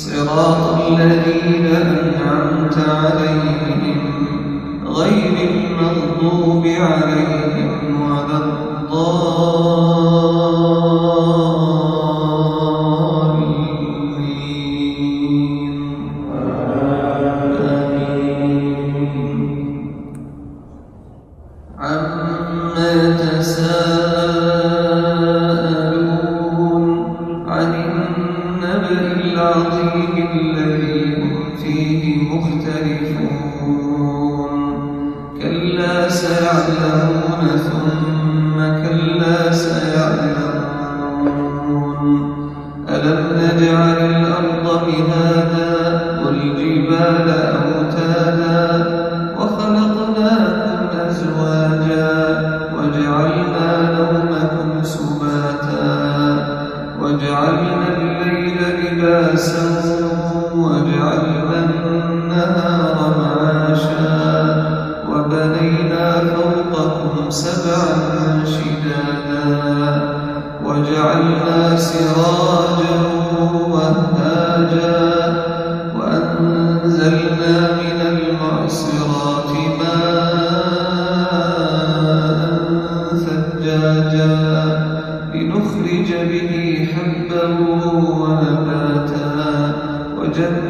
صراط الذين أنعمت عليهم غير المغضوب عليهم ولا الضالين. عما يتساءلون عن النبأ العظيم الذي هم فيه مختلفون. كلا سيعلمون ثم لنخرج به حبا ونباتا وجنات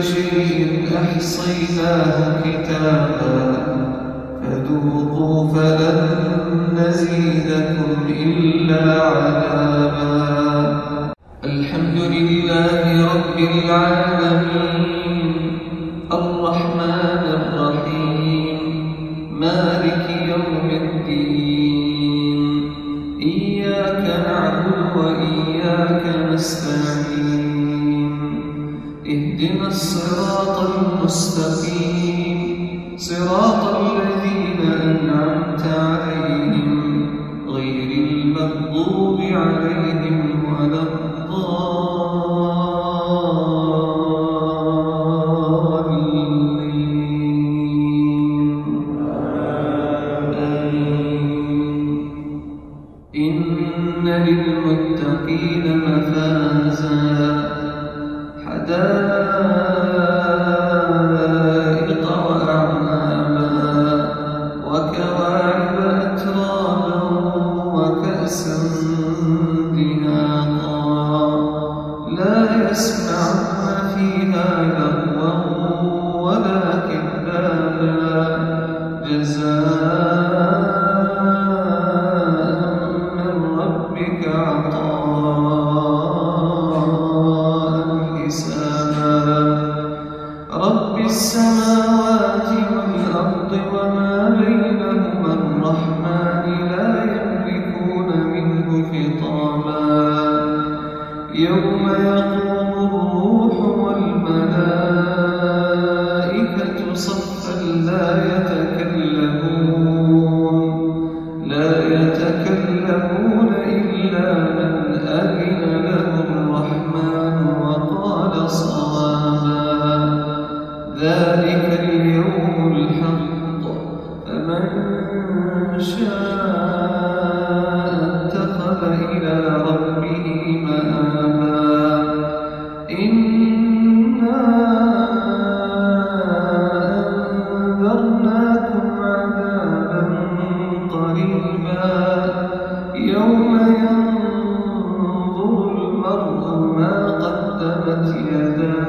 وكل شيء أحصيناه كتابا فذوقوا فلن نزيدكم إلا عذابا. الحمد لله رب العالمين. اهدنا الصراط المستقيم. صراط الذين أنعمت عليهم غير المغضوب عليهم ولا الضالين. آمين. إن للمتقين مفازا. جزاء من ربك عطاء. the